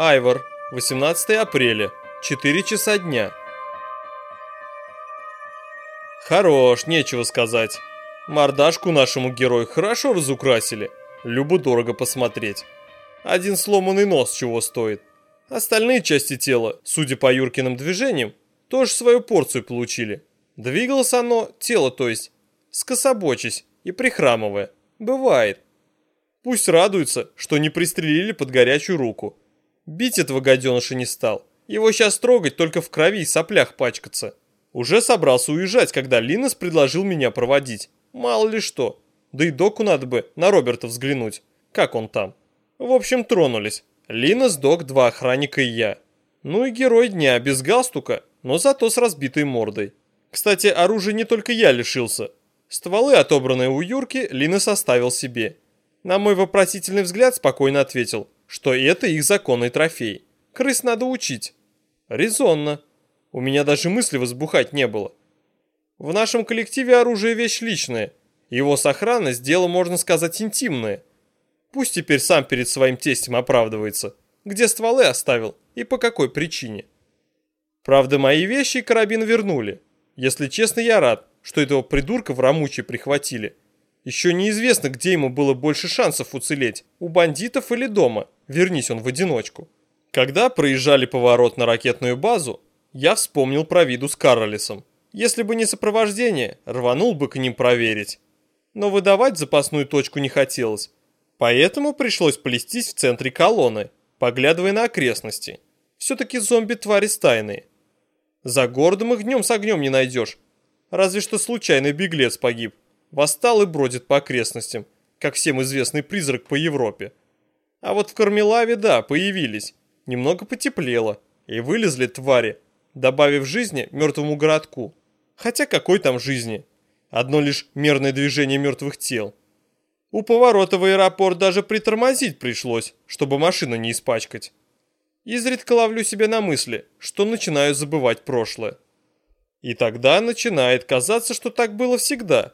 Айвор, 18 апреля, 4 часа дня. Хорош, нечего сказать. Мордашку нашему герою хорошо разукрасили. Любо-дорого посмотреть. Один сломанный нос чего стоит. Остальные части тела, судя по Юркиным движениям, тоже свою порцию получили. Двигалось оно, тело то есть, скособочись и прихрамывая. Бывает. Пусть радуется, что не пристрелили под горячую руку. Бить этого гаденыша не стал. Его сейчас трогать, только в крови и соплях пачкаться. Уже собрался уезжать, когда Линос предложил меня проводить. Мало ли что. Да и доку надо бы на Роберта взглянуть. Как он там? В общем, тронулись. Линос, док, два охранника и я. Ну и герой дня, без галстука, но зато с разбитой мордой. Кстати, оружие не только я лишился. Стволы, отобранные у Юрки, Линос оставил себе. На мой вопросительный взгляд спокойно ответил, что это их законный трофей. Крыс надо учить. Резонно. У меня даже мысли возбухать не было. В нашем коллективе оружие вещь личная. Его сохранность – дело, можно сказать, интимное. Пусть теперь сам перед своим тестем оправдывается. Где стволы оставил и по какой причине. Правда, мои вещи и карабин вернули. Если честно, я рад, что этого придурка в Рамуче прихватили. Еще неизвестно, где ему было больше шансов уцелеть. У бандитов или дома. Вернись он в одиночку. Когда проезжали поворот на ракетную базу, я вспомнил про виду с Каролисом. Если бы не сопровождение, рванул бы к ним проверить. Но выдавать запасную точку не хотелось. Поэтому пришлось плестись в центре колонны, поглядывая на окрестности. Все-таки зомби-твари стайные. За городом их днем с огнем не найдешь. Разве что случайный беглец погиб. Восстал и бродит по окрестностям, как всем известный призрак по Европе. А вот в Кармелаве, да, появились. Немного потеплело. И вылезли твари, добавив жизни мертвому городку. Хотя какой там жизни? Одно лишь мерное движение мертвых тел. У поворота в аэропорт даже притормозить пришлось, чтобы машину не испачкать. Изредка ловлю себя на мысли, что начинаю забывать прошлое. И тогда начинает казаться, что так было всегда.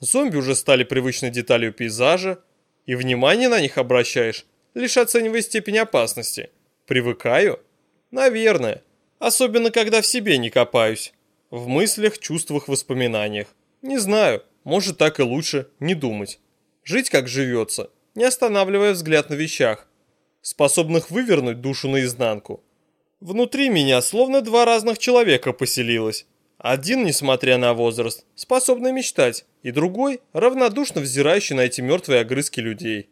Зомби уже стали привычной деталью пейзажа, и внимание на них обращаешь, лишь оценивая степень опасности. Привыкаю? Наверное. Особенно, когда в себе не копаюсь. В мыслях, чувствах, воспоминаниях. Не знаю, может так и лучше не думать. Жить как живется, не останавливая взгляд на вещах, способных вывернуть душу наизнанку. Внутри меня словно два разных человека поселилось. Один, несмотря на возраст, способный мечтать, и другой, равнодушно взирающий на эти мертвые огрызки людей.